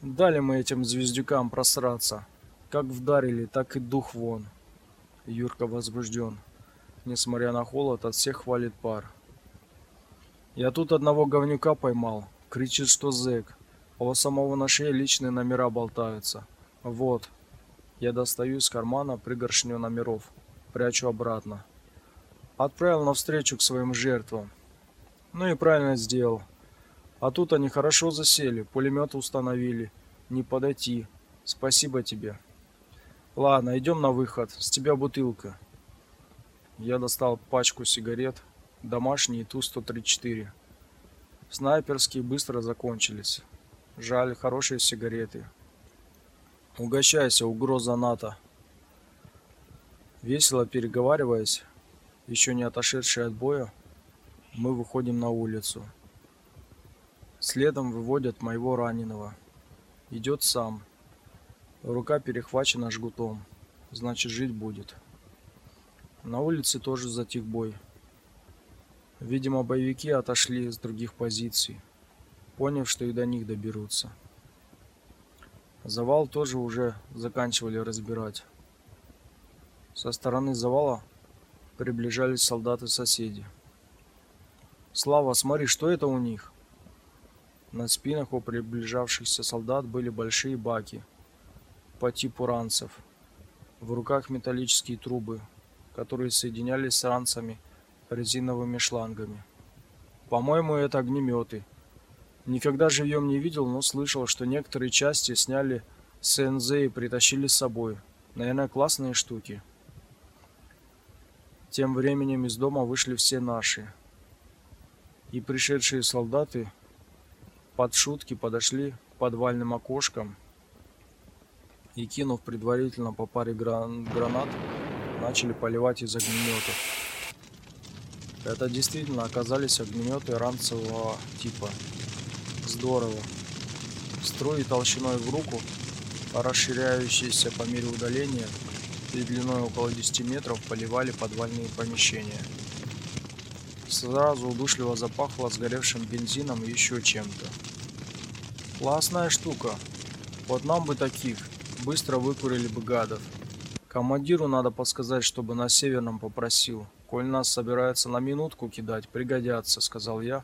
Дали мы этим звездюкам просраться. Как вдарили, так и дух вон. Юрка возбужден. Несмотря на холод, от всех хвалит пар. Я тут одного говнюка поймал. Кричит, что зэк. А у самого на шее личные номера болтаются. Вот. Я достаю из кармана пригоршню номеров, прячу обратно. Отправил навстречу к своим жертвам. Ну и правильно сделал. А тут они хорошо засели, пулемет установили. Не подойти. Спасибо тебе. Ладно, идем на выход. С тебя бутылка. Я достал пачку сигарет, домашние Ту-134. Снайперские быстро закончились. Жаль, хорошие сигареты. Угощайся, угроза НАТО. Весело переговариваясь, еще не отошедшие от боя, мы выходим на улицу. Следом выводят моего раненого. Идет сам. Рука перехвачена жгутом. Значит, жить будет. На улице тоже затих бой. Видимо, боевики отошли с других позиций, поняв, что и до них доберутся. Завал тоже уже заканчивали разбирать. Со стороны завала приближались солдаты-соседи. Слава, смотри, что это у них? На спинах у приближавшихся солдат были большие баки по типу ранцев. В руках металлические трубы, которые соединялись с ранцами резиновыми шлангами. По-моему, это огнеметы. Никогда живьем не видел, но слышал, что некоторые части сняли с НЗ и притащили с собой. Наверное, классные штуки. Тем временем из дома вышли все наши. И пришедшие солдаты под шутки подошли к подвальным окошкам и, кинув предварительно по паре гран гранат, начали поливать из огнеметов. Это действительно оказались огнеметы ранцевого типа здорово. Струи толщиной в руку, расширяющиеся по мере удаления и длиной около 10 метров, поливали подвальные помещения. Сразу удушливо запахло сгоревшим бензином и еще чем-то. Классная штука. Вот нам бы таких. Быстро выкурили бы гадов. Командиру надо подсказать, чтобы на северном попросил. Коль нас собирается на минутку кидать, пригодятся, сказал я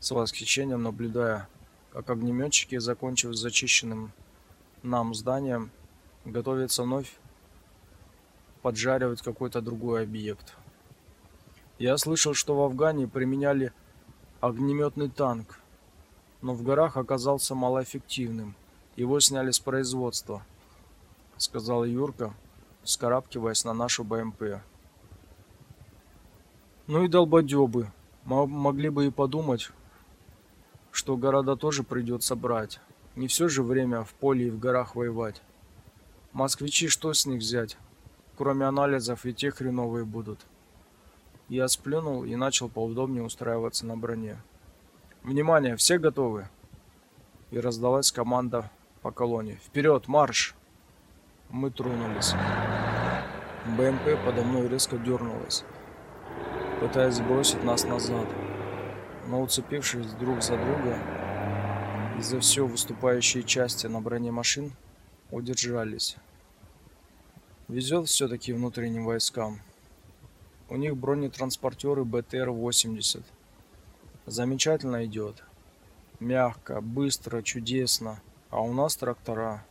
с восхищением наблюдая, как огнеметчики, закончив зачищенным нам зданием, готовятся вновь поджаривать какой-то другой объект. Я слышал, что в Афгане применяли огнеметный танк, но в горах оказался малоэффективным. Его сняли с производства, сказал Юрка, скарабкиваясь на нашу БМП. Ну и долбодёбы. Могли бы и подумать, что города тоже придется брать. Не все же время в поле и в горах воевать. Москвичи что с них взять? Кроме анализов и те хреновые будут. Я сплюнул и начал поудобнее устраиваться на броне. Внимание, все готовы? И раздалась команда по колонне. Вперед, марш! Мы тронулись. БМП подо мной резко дернулась, пытаясь сбросить нас назад. но уцепившись друг за друга из-за все выступающие части на броне машин, удержались. Везет все-таки внутренним войскам. У них бронетранспортеры БТР-80. Замечательно идет. Мягко, быстро, чудесно. А у нас трактора.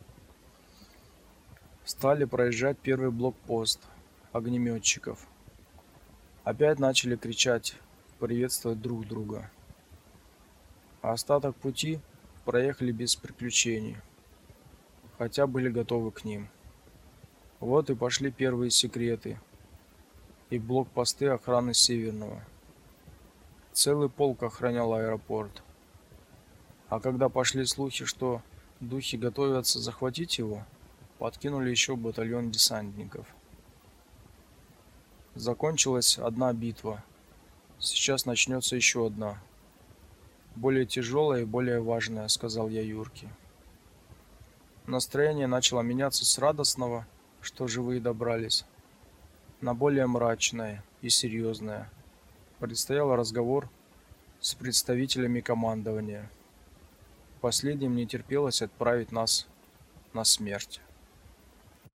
Стали проезжать первый блокпост огнеметчиков. Опять начали кричать, приветствовать друг друга. Остаток пути проехали без приключений, хотя были готовы к ним. Вот и пошли первые секреты и блокпосты охраны Северного. Целый полк охранял аэропорт. А когда пошли слухи, что духи готовятся захватить его, подкинули еще батальон десантников. Закончилась одна битва. Сейчас начнется еще одна. Более тяжелая и более важная, сказал я Юрке. Настроение начало меняться с радостного, что живые добрались, на более мрачное и серьезное. Предстоял разговор с представителями командования. Последним не терпелось отправить нас на смерть.